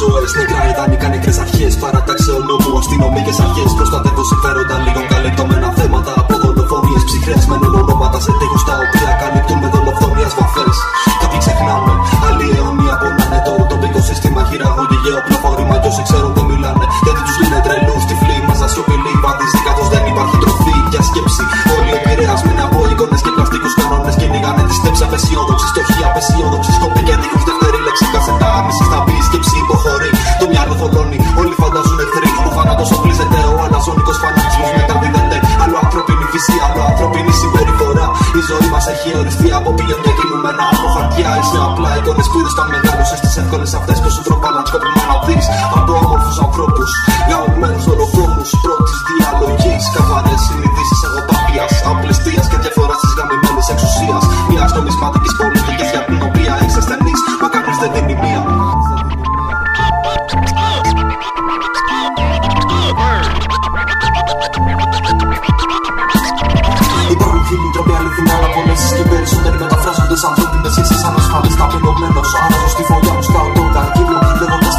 ζωέ. Νεκρά ιδανικά νεκρές αρχές. Παρατάξεων νόμου, αστυνομικέ αρχέ. Προστατεύουν συμφέροντα λίγων καλεπτόμενα έχει οριστεί από ποιον και κινούμενα από χαρτιά. Είσαι απλά εικόνες πύρου, τα μεγάλωσε τις εύκολες αυτές που σου τροπάνε να δει από όμορφου ανθρώπους. Εσύ σαν ασφαλής ταπεινωμένος Άραζω στη φωλιά μου, σκάω τον καρκίνο Λέγοντας